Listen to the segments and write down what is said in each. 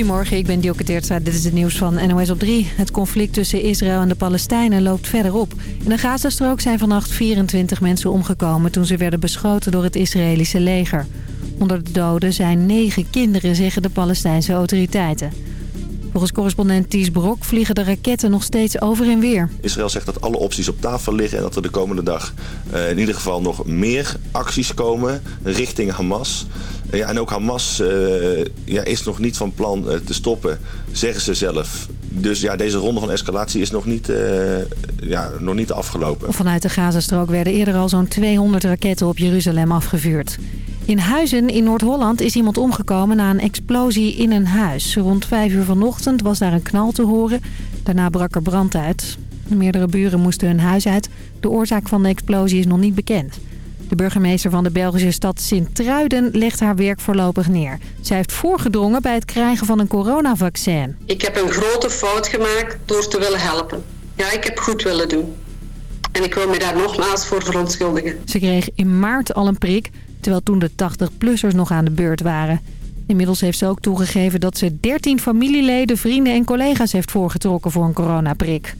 Goedemorgen, ik ben Dioke Teertstra. Dit is het nieuws van NOS op 3. Het conflict tussen Israël en de Palestijnen loopt verder op. In de Gazastrook zijn vannacht 24 mensen omgekomen... toen ze werden beschoten door het Israëlische leger. Onder de doden zijn negen kinderen, zeggen de Palestijnse autoriteiten. Volgens correspondent Ties Brok vliegen de raketten nog steeds over en weer. Israël zegt dat alle opties op tafel liggen en dat er de komende dag uh, in ieder geval nog meer acties komen richting Hamas. Ja, en ook Hamas uh, ja, is nog niet van plan te stoppen, zeggen ze zelf. Dus ja, deze ronde van escalatie is nog niet, ja, nog niet afgelopen. Vanuit de Gazastrook werden eerder al zo'n 200 raketten op Jeruzalem afgevuurd. In Huizen in Noord-Holland is iemand omgekomen na een explosie in een huis. Rond 5 uur vanochtend was daar een knal te horen. Daarna brak er brand uit. Meerdere buren moesten hun huis uit. De oorzaak van de explosie is nog niet bekend. De burgemeester van de Belgische stad Sint-Truiden legt haar werk voorlopig neer. Zij heeft voorgedrongen bij het krijgen van een coronavaccin. Ik heb een grote fout gemaakt door te willen helpen. Ja, ik heb goed willen doen. En ik wil me daar nogmaals voor verontschuldigen. Ze kreeg in maart al een prik terwijl toen de 80-plussers nog aan de beurt waren. Inmiddels heeft ze ook toegegeven dat ze 13 familieleden, vrienden en collega's heeft voorgetrokken voor een coronaprik.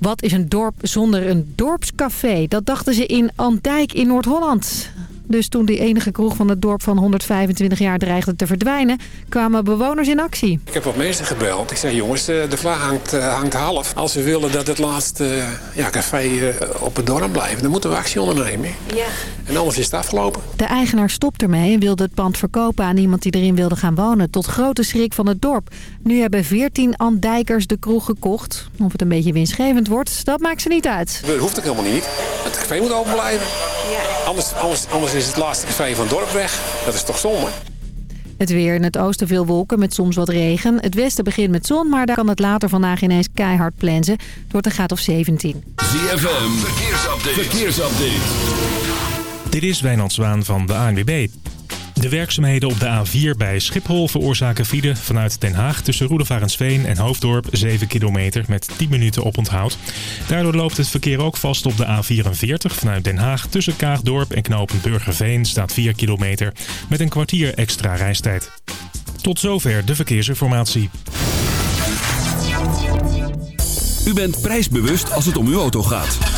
Wat is een dorp zonder een dorpscafé? Dat dachten ze in Andijk in Noord-Holland. Dus toen die enige kroeg van het dorp van 125 jaar dreigde te verdwijnen, kwamen bewoners in actie. Ik heb wat mensen gebeld. Ik zei jongens, de vlag hangt, eh, hangt half. Als we willen dat het laatste ja, café eh, op het dorp blijft, dan moeten we actie ondernemen. Ja. En anders is het afgelopen. De eigenaar stopt ermee en wilde het pand verkopen aan iemand die erin wilde gaan wonen. Tot grote schrik van het dorp. Nu hebben 14 Andijkers de kroeg gekocht. Of het een beetje winstgevend wordt, dat maakt ze niet uit. Dat hoeft ook helemaal niet. Het café moet open blijven. Ja. Anders, anders, anders is het laatste café van het dorp weg. Dat is toch zonde? Het weer in het oosten veel wolken met soms wat regen. Het westen begint met zon, maar daar kan het later vandaag ineens keihard plensen. Het wordt een graad of 17. ZFM, verkeersupdate. verkeersupdate. Dit is Wijnand Zwaan van de ANWB. De werkzaamheden op de A4 bij Schiphol veroorzaken file vanuit Den Haag tussen Roedevarensveen en Hoofddorp 7 kilometer met 10 minuten op onthoud. Daardoor loopt het verkeer ook vast op de A44 vanuit Den Haag tussen Kaagdorp en knooppunt Burgerveen staat 4 kilometer met een kwartier extra reistijd. Tot zover de verkeersinformatie. U bent prijsbewust als het om uw auto gaat.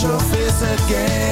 Your face again.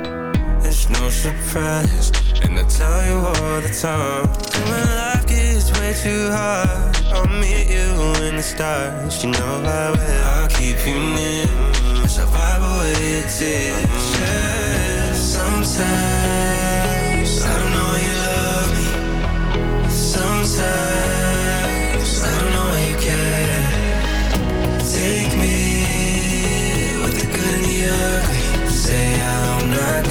It's no surprise And I tell you all the time When life gets way too hard. I'll meet you in the stars You know I will. I'll keep you near As I wipe away your tears yeah. Sometimes I don't know you love me. Sometimes I don't know you care. Take me with the good and the ugly. Say I'm not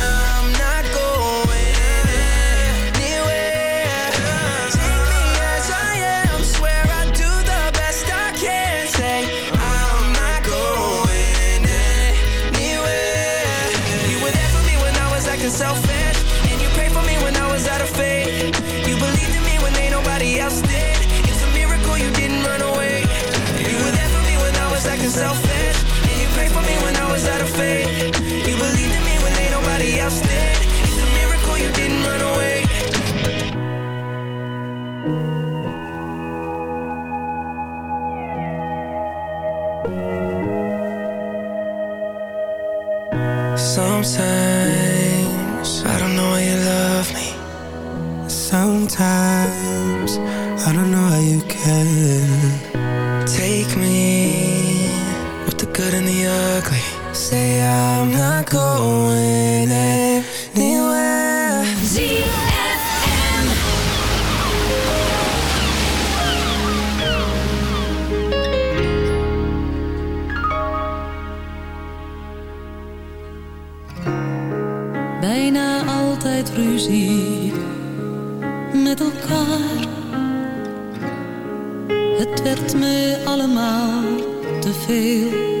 good and the ugly. Say I'm not going anywhere. bijna altijd ruzie met elkaar. Het werd me allemaal te veel.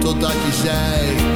Totdat je zei,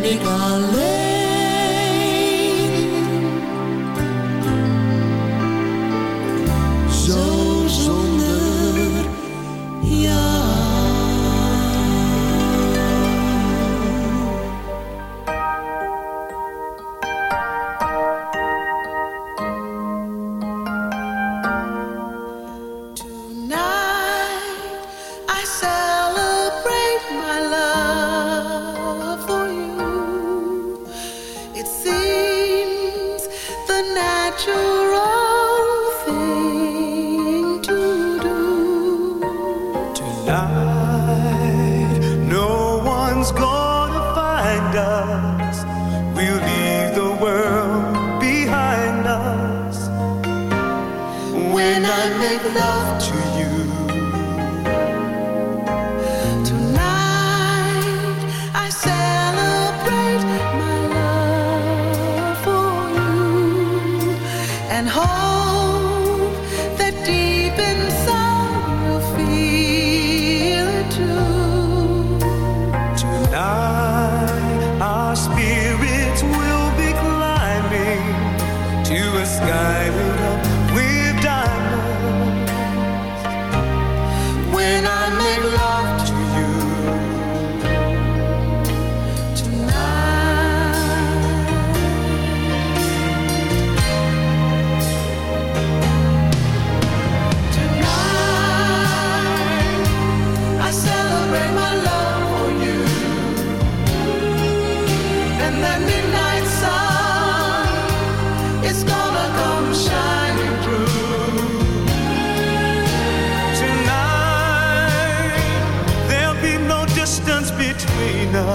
ben ik alleen.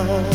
Between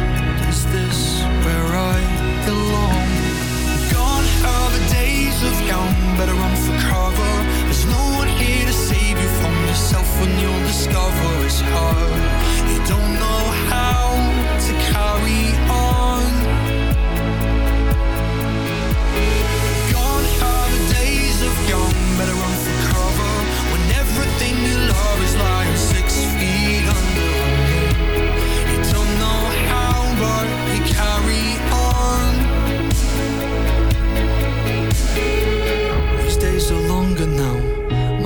his heart. You don't know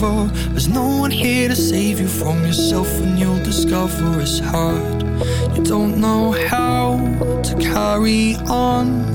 travel There's no one here to save you from yourself And you'll discover it's hard. You don't know how to carry on.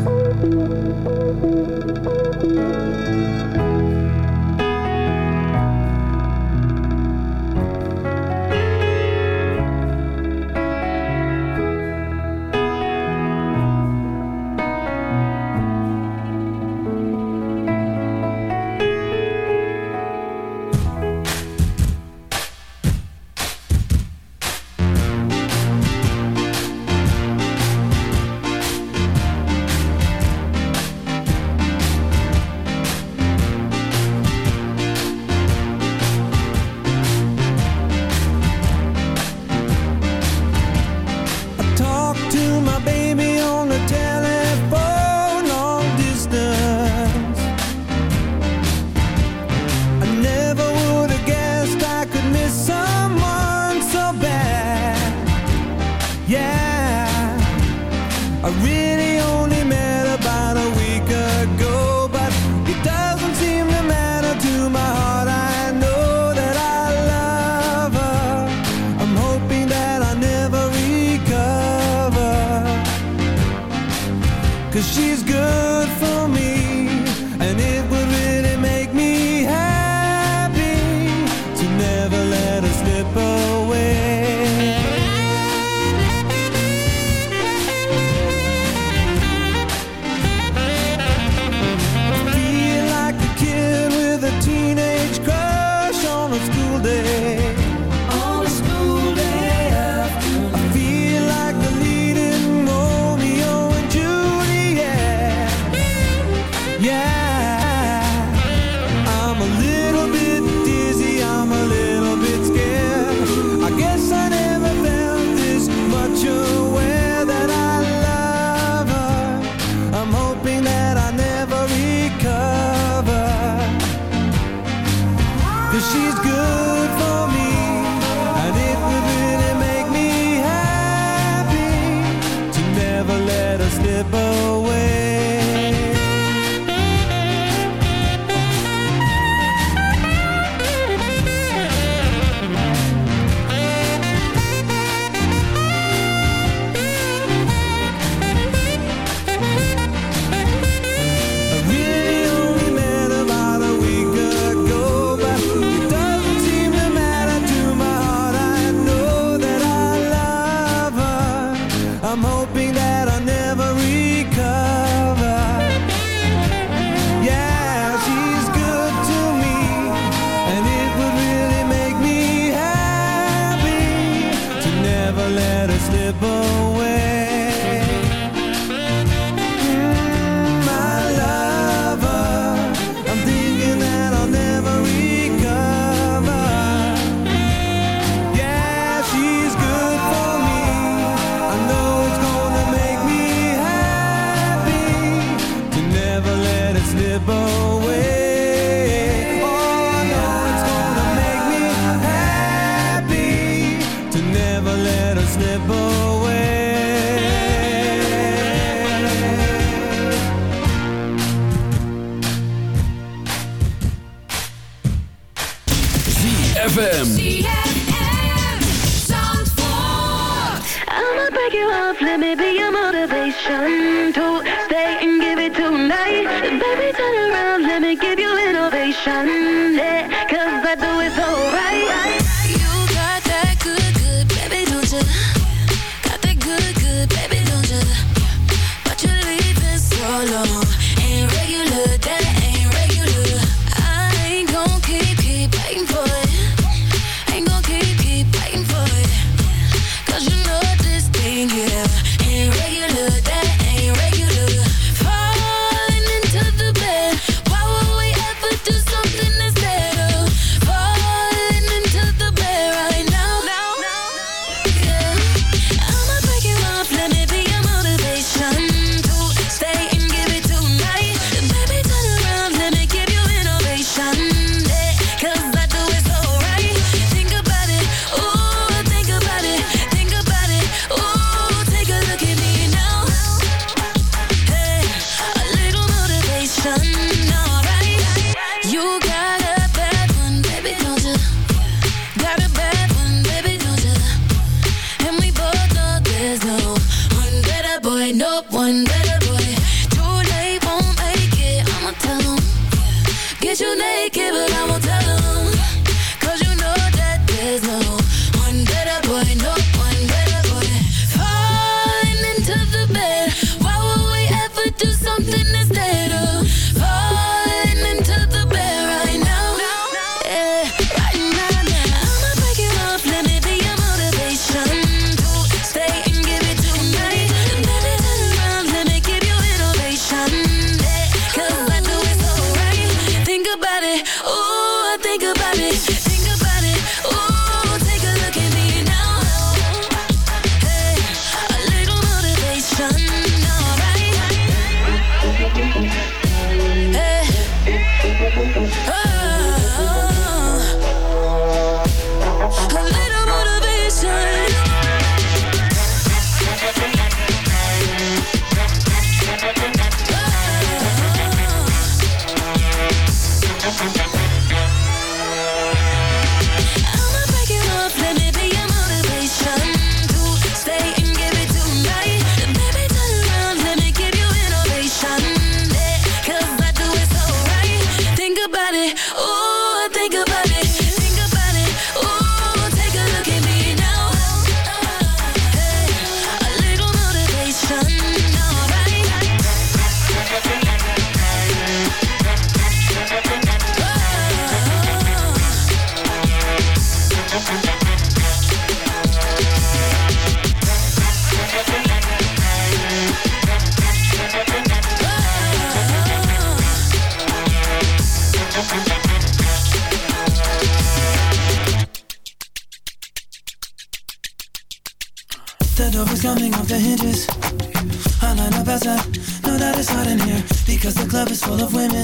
slip away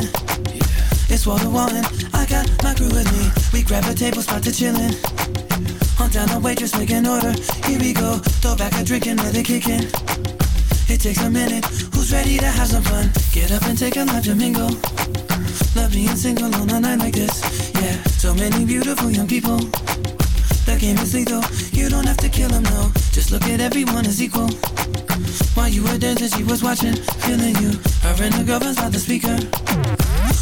women. It's wall to I got my crew with me. We grab a table spot to chillin'. Hunt down a waitress, make an order. Here we go, throw back a drink and let it kick in. It takes a minute. Who's ready to have some fun? Get up and take a lap to mingle. Love being single on a night like this. Yeah, so many beautiful young people. The game is lethal. You don't have to kill them, no. Just look at everyone as equal. While you were dancing, she was watching, feeling you. Her and the girlfriend's by the speaker.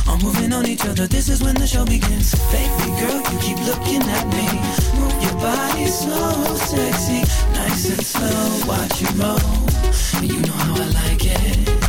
All moving on each other. This is when the show begins. Baby girl, you keep looking at me. Move your body so sexy, nice and slow. Watch you roll. You know how I like it.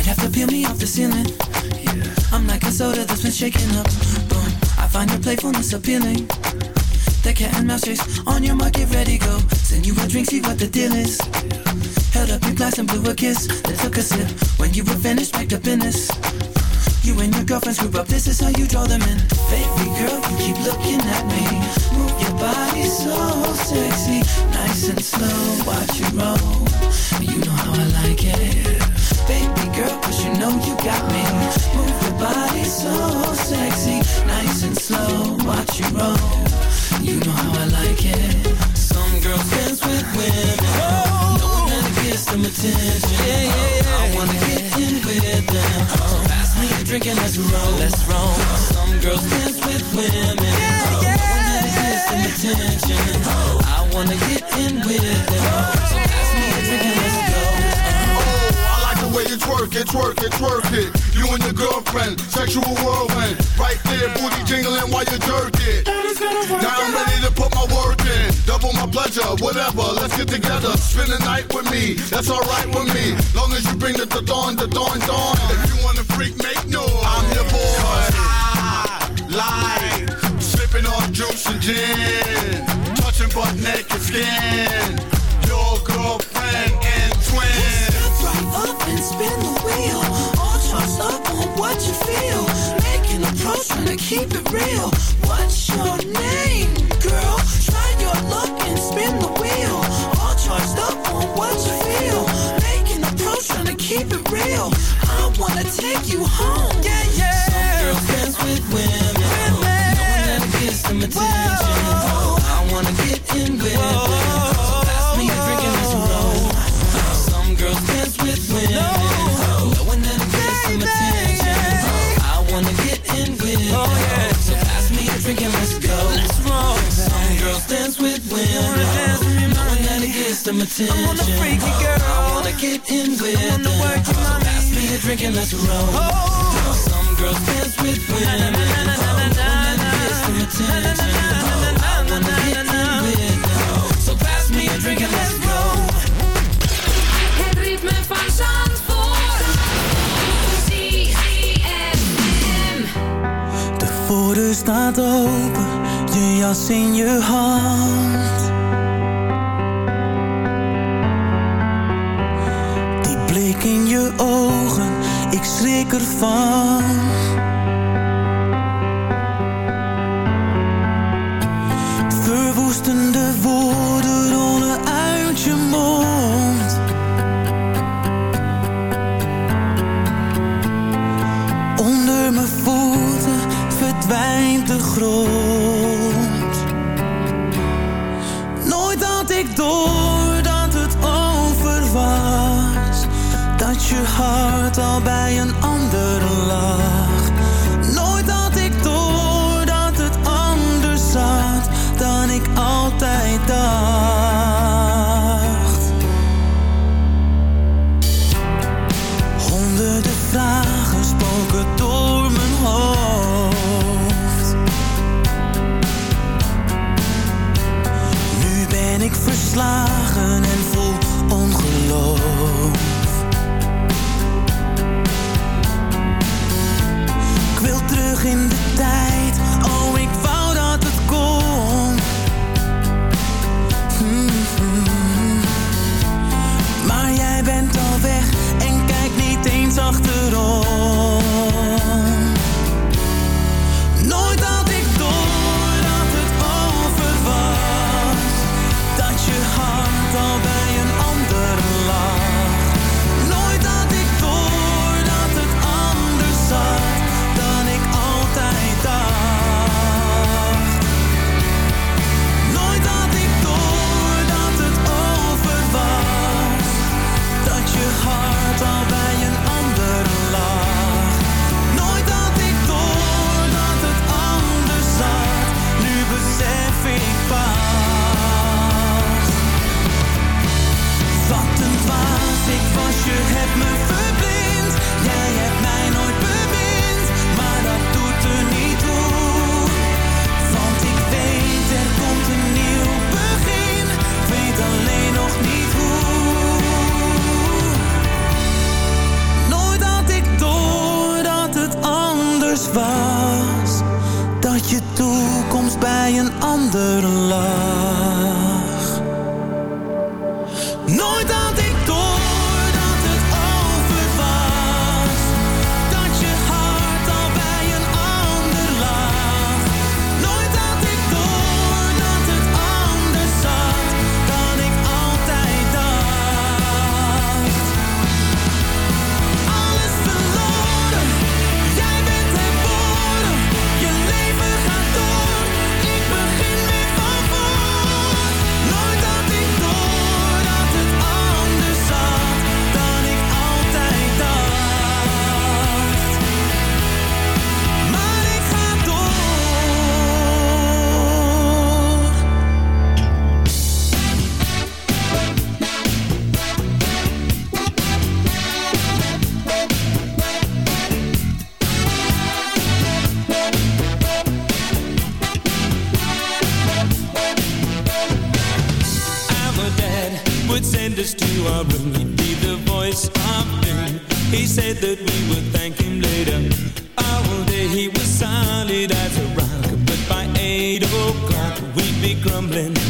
Might have to peel me off the ceiling. I'm like a soda that's been shaken up. Boom, I find your playfulness appealing. The cat and mouse chase on your mark, get ready, go. Send you a drink, see what the deal is. Held up your glass and blew a kiss, then took a sip. When you were finished, up in this. You and your girlfriends group up, this is how you draw them in. Baby girl, you keep looking at me. Body so sexy, nice and slow. Watch you roll, you know how I like it. Baby girl, cause you know you got me. Move your body so sexy, nice and slow. Watch roll, you know how I like it. Some girls dance with women, attention. I wanna get in with them. Let's roll. Let's roll. Some girls dance with women, attention. I wanna get in with them. So pass me a drink and let's go. Oh, I like the way you twerk it, twerk it, twerk it. You and your girlfriend, sexual whirlwind. Right there, booty jingling while you jerk it. Now I'm ready to put my work in. Double my pleasure, whatever. Let's get together. Spend the night with me. That's alright with me. Long as you bring the the dawn, the dawn, dawn. If you wanna freak, make noise. I'm your boy. I like virgin, touching butt naked skin. Your girlfriend and twins. right up and spin the wheel. All charged up on what you feel. Making a pro, trying to keep it real. What's your name, girl? Try your luck and spin the wheel. All charged up on what you feel. Making a pro, trying to keep it real. I wanna take you home. Yeah, yeah. Some girls dance with wind some attention. Whoa. I wanna get in with Whoa. them. So pass me a drink and let's roll. Some girls dance with women. No. Knowing that it gets some attention. I wanna get in with them. So pass me a drink and let's roll. Some girls dance with. Knowing that it gets attention. I wanna get in with them. So pass me a drink and let's roll. Oh. Some girls dance with women. Na, na, na, na, na, na, na, na. Zo attention. Oh, I wanna get go. oh. So pass me a drink and let's go. Het ritme van Zandvoort. De voordeur staat open. Je jas in je hand. Die blik in je ogen. Ik schrik ervan. Nooit had ik door dat het over dat je hart al bij grumbling.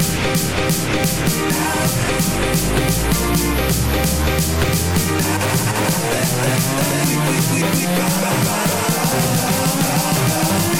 We, we, we, we, we, we, we, we, we, we,